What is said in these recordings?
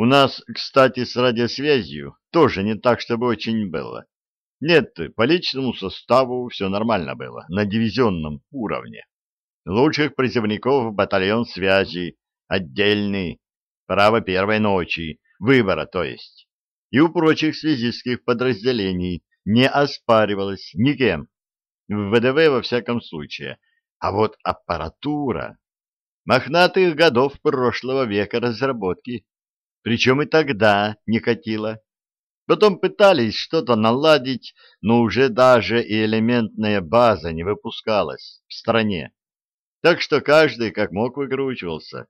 У нас, кстати, с радиосвязью тоже не так, чтобы очень было. Нет, по личному составу все нормально было, на дивизионном уровне. Лучших призывников батальон связи, отдельный, право первой ночи, выбора то есть. И у прочих связистских подразделений не оспаривалось никем. В ВДВ во всяком случае. А вот аппаратура мохнатых годов прошлого века разработки, причем и тогда не катила. Потом пытались что-то наладить, но уже даже и элементная база не выпускалась в стране. Так что каждый как мог выкручивался.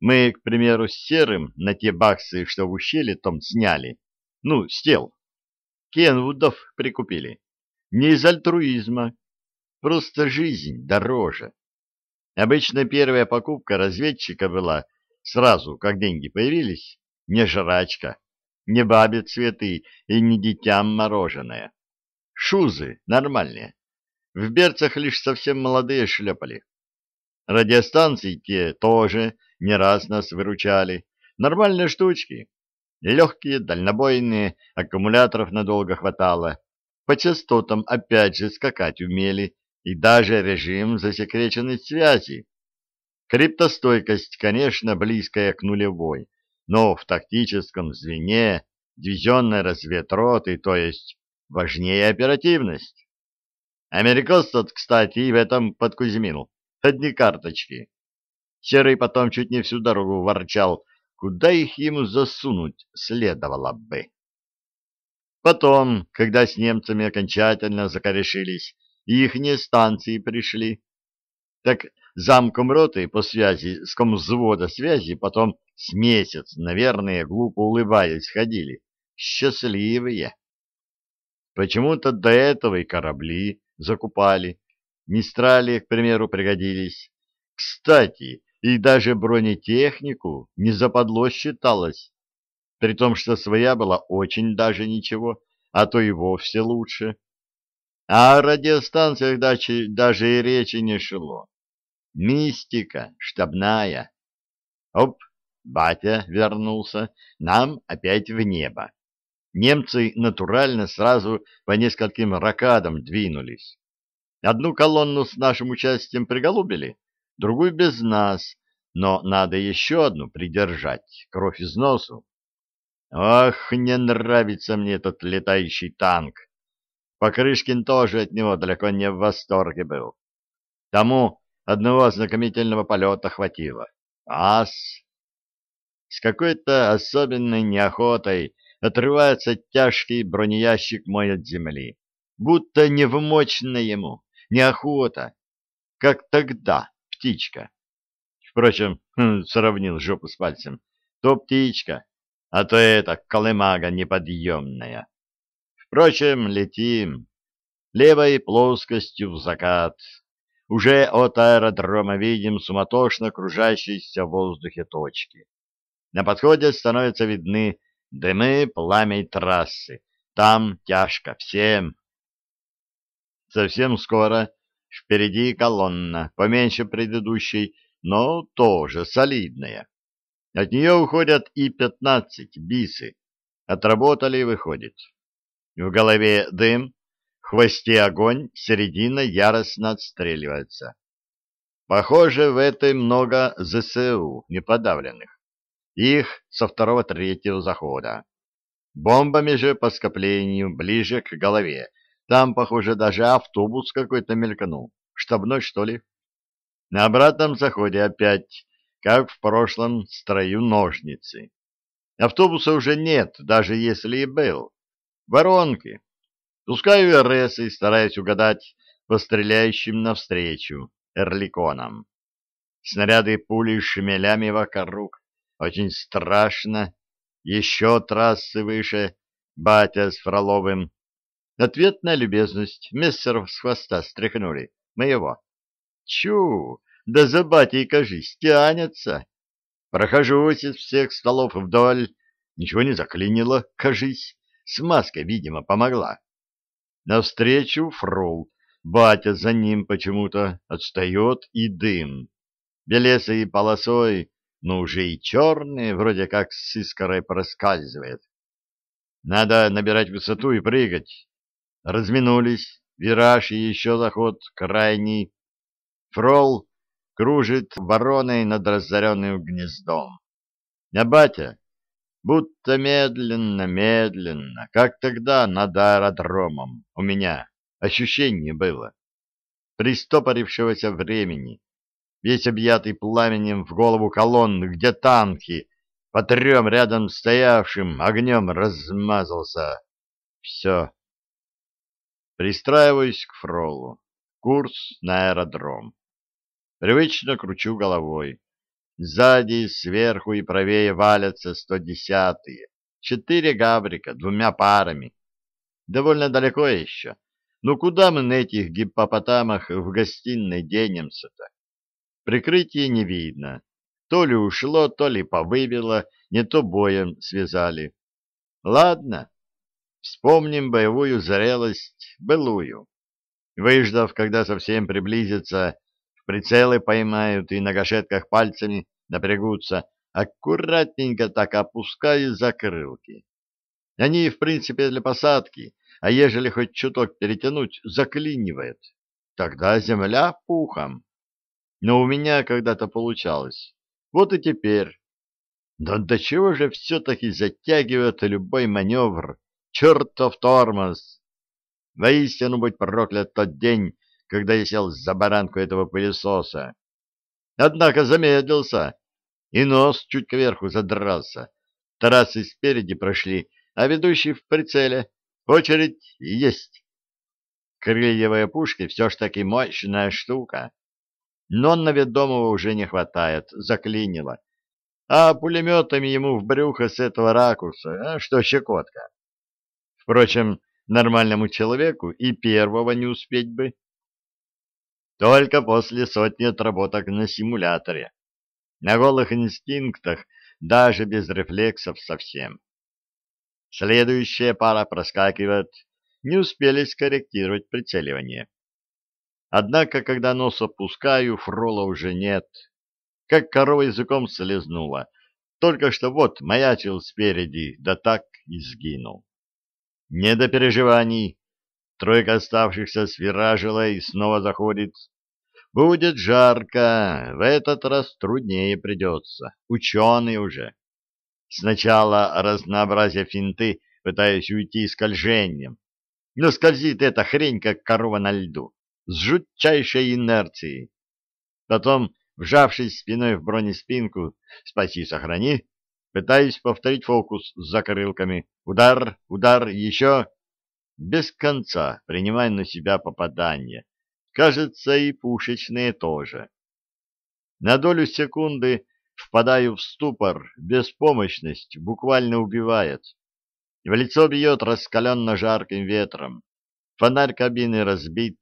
Мы, к примеру, с Серым на те баксы, что в ущелье том сняли. Ну, с. Кенвудов прикупили. Не из альтруизма. Просто жизнь дороже. Обычно первая покупка разведчика была сразу, как деньги появились, не жрачка, не бабе цветы и не детям мороженое. Шузы нормальные. В берцах лишь совсем молодые шлепали. Радиостанции те тоже не раз нас выручали. Нормальные штучки. Легкие, дальнобойные, аккумуляторов надолго хватало. По частотам опять же скакать умели, и даже режим засекреченной связи. Криптостойкость, конечно, близкая к нулевой, но в тактическом звене дивизионной разведроты, то есть важнее оперативность. Америкос тот, кстати, и в этом подкузьминул. Одни карточки. Серый потом чуть не всю дорогу ворчал, куда их ему засунуть следовало бы. Потом, когда с немцами окончательно закорешились и ихние станции пришли, так замком роты по связи с комвзвода связи потом с месяц, наверное, глупо улыбаясь, ходили. Счастливые. Почему-то до этого и корабли закупали. Мистрали, к примеру, пригодились. Кстати, и даже бронетехнику не западло считалось, при том, что своя была очень даже ничего, а то и вовсе лучше. А о радиостанциях даже и речи не шло. Мистика штабная. Оп, батя вернулся, нам опять в небо. Немцы натурально сразу по нескольким ракадам двинулись. Одну колонну с нашим участием приголубили, другую без нас, но надо еще одну придержать, кровь из носу. Ох, не нравится мне этот летающий танк. Покрышкин тоже от него далеко не в восторге был. Тому одного ознакомительного полета хватило. Ас! С какой-то особенной неохотой отрывается тяжкий бронеящик мой от земли. Будто невмочно ему, неохота, как тогда, птичка. Впрочем, хм, сравнил жопу с пальцем. То птичка, а то это колымага неподъемная. Впрочем, летим. Левой плоскостью в закат. Уже от аэродрома видим суматошно кружащиеся в воздухе точки. На подходе становятся видны дымы пламя трассы. Там тяжко всем. Совсем скоро впереди колонна, поменьше предыдущей, но тоже солидная. От нее уходят и пятнадцать бисы. Отработали и выходит. В голове дым, хвосте огонь, середина яростно отстреливается. Похоже, в этой много ЗСУ неподавленных. Их со второго-третьего захода. Бомбами же по скоплению ближе к голове. Там, похоже, даже автобус какой-то мелькнул. Штабной, что ли? На обратном заходе опять, как в прошлом, строю ножницы. Автобуса уже нет, даже если и был. Воронки. Пускаю РС и стараюсь угадать по стреляющим навстречу эрликонам. Снаряды пули шмелями вокруг. Очень страшно. Еще трассы выше. Батя с Фроловым. Ответная любезность. Мессеров с хвоста стряхнули. Моего. Чу, да за батей, кажись, тянется. Прохожусь из всех столов вдоль. Ничего не заклинило, кажись. Смазка, видимо, помогла. Навстречу фрул. Батя за ним почему-то отстает и дым. Белесой полосой но уже и черные, вроде как с искорой проскальзывает. Надо набирать высоту и прыгать. Разминулись, вираж и еще заход крайний. Фрол кружит вороной над разоренным гнездом. А батя, будто медленно-медленно, как тогда над аэродромом, у меня ощущение было, пристопорившегося времени, весь объятый пламенем в голову колонны, где танки, по трем рядом стоявшим огнем размазался. Все. Пристраиваюсь к фролу. Курс на аэродром. Привычно кручу головой. Сзади, сверху и правее валятся сто десятые. Четыре габрика, двумя парами. Довольно далеко еще. Ну куда мы на этих гиппопотамах в гостиной денемся-то? Прикрытия не видно. То ли ушло, то ли повыбило, не то боем связали. Ладно, вспомним боевую зрелость, былую. Выждав, когда совсем приблизится, прицелы поймают и на гашетках пальцами напрягутся, аккуратненько так опуская закрылки. Они, в принципе, для посадки, а ежели хоть чуток перетянуть, заклинивает. Тогда земля пухом. Но у меня когда-то получалось. Вот и теперь. Да до чего же все-таки затягивает любой маневр? Чертов тормоз! Воистину, будь проклят тот день, когда я сел за баранку этого пылесоса. Однако замедлился, и нос чуть кверху задрался. Тарасы спереди прошли, а ведущий в прицеле. Очередь есть. Крыльевая пушка все ж таки мощная штука. Но на ведомого уже не хватает, заклинило. А пулеметами ему в брюхо с этого ракурса, а что щекотка. Впрочем, нормальному человеку и первого не успеть бы. Только после сотни отработок на симуляторе. На голых инстинктах, даже без рефлексов совсем. Следующая пара проскакивает. Не успели скорректировать прицеливание. Однако, когда нос опускаю, фрола уже нет. Как корова языком слезнула. Только что вот маячил спереди, да так и сгинул. Не до переживаний. Тройка оставшихся свиражила и снова заходит. Будет жарко, в этот раз труднее придется. Ученый уже. Сначала разнообразие финты, пытаясь уйти скольжением. Но скользит эта хрень, как корова на льду, с жутчайшей инерцией. Потом, вжавшись спиной в бронеспинку, спаси, сохрани, пытаюсь повторить фокус с закрылками. Удар, удар, еще без конца принимая на себя попадание. Кажется, и пушечные тоже. На долю секунды впадаю в ступор, беспомощность буквально убивает. В лицо бьет раскаленно жарким ветром. Фонарь кабины разбит,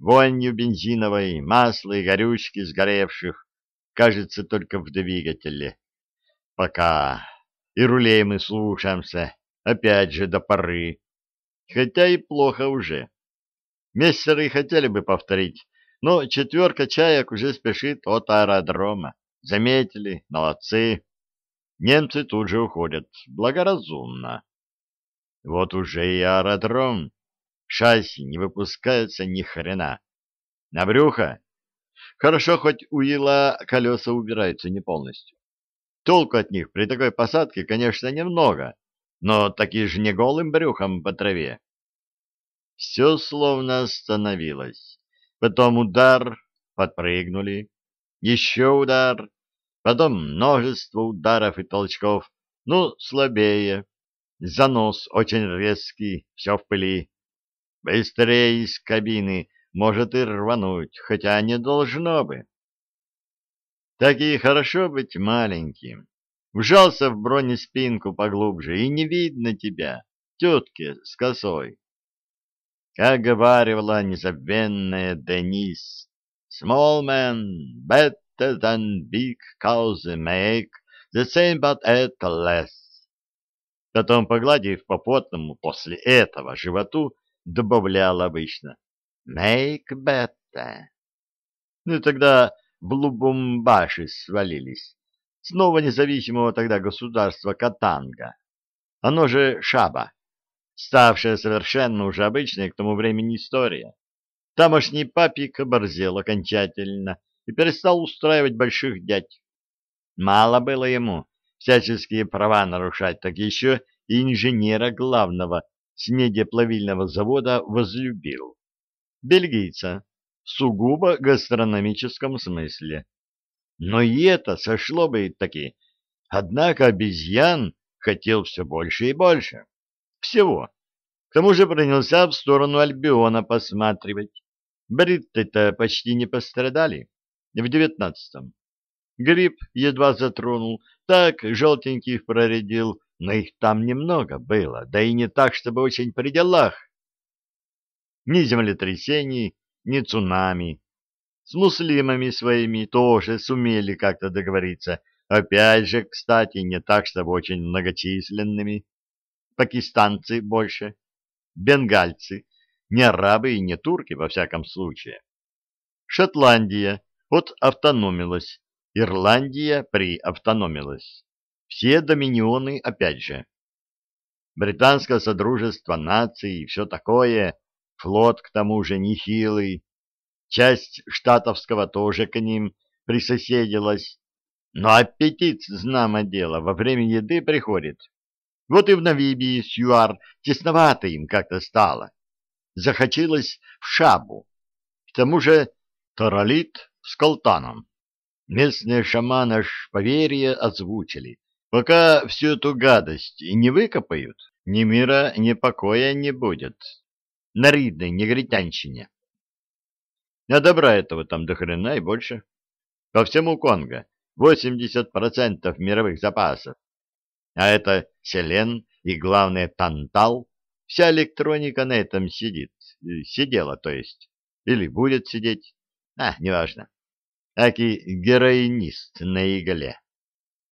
вонью бензиновой, масла и горючки сгоревших, кажется, только в двигателе. Пока. И рулей мы слушаемся, опять же до поры хотя и плохо уже. Мессеры хотели бы повторить, но четверка чаек уже спешит от аэродрома. Заметили, молодцы. Немцы тут же уходят, благоразумно. Вот уже и аэродром. Шасси не выпускается ни хрена. На брюхо? Хорошо, хоть у ила колеса убираются не полностью. Толку от них при такой посадке, конечно, немного, но таки же не голым брюхом по траве. Все словно остановилось. Потом удар, подпрыгнули, еще удар, потом множество ударов и толчков, ну, слабее. Занос очень резкий, все в пыли. Быстрее из кабины, может и рвануть, хотя не должно бы. Так и хорошо быть маленьким. Вжался в бронеспинку поглубже, и не видно тебя, тетки с косой. Как говаривала незабвенная Денис, «Small men, better than big cows make, the same but at less». Потом, погладив по потному после этого животу, добавлял обычно «make better». Ну, тогда в Лубумбаши свалились снова независимого тогда государства Катанга. Оно же Шаба, ставшая совершенно уже обычной к тому времени история. Тамошний папик оборзел окончательно и перестал устраивать больших дядь. Мало было ему всяческие права нарушать, так еще и инженера главного с медиаплавильного завода возлюбил. Бельгийца, сугубо гастрономическом смысле. Но и это сошло бы таки. Однако обезьян хотел все больше и больше. Всего. К тому же принялся в сторону Альбиона посматривать. Бритты-то почти не пострадали в девятнадцатом. Гриб едва затронул, так желтеньких проредил, но их там немного было, да и не так, чтобы очень при делах. Ни землетрясений, ни цунами. С муслимами своими тоже сумели как-то договориться. Опять же, кстати, не так, чтобы очень многочисленными. Пакистанцы больше, бенгальцы, не арабы и не турки, во всяком случае. Шотландия автономилась, Ирландия приавтономилась. Все доминионы опять же. Британское Содружество наций и все такое, флот к тому же нехилый, часть штатовского тоже к ним присоседилась. Но аппетит, знамо дело, во время еды приходит. Вот и в Навибии с тесновато им как-то стало. Захотелось в шабу. К тому же таралит с колтаном. Местные шаманы аж поверье озвучили. Пока всю эту гадость не выкопают, ни мира, ни покоя не будет. На ридной негритянщине. А добра этого там до хрена и больше. По всему Конго 80% мировых запасов. А это селен и, главное, тантал. Вся электроника на этом сидит. Сидела, то есть. Или будет сидеть. А, неважно. Аки героинист на игле.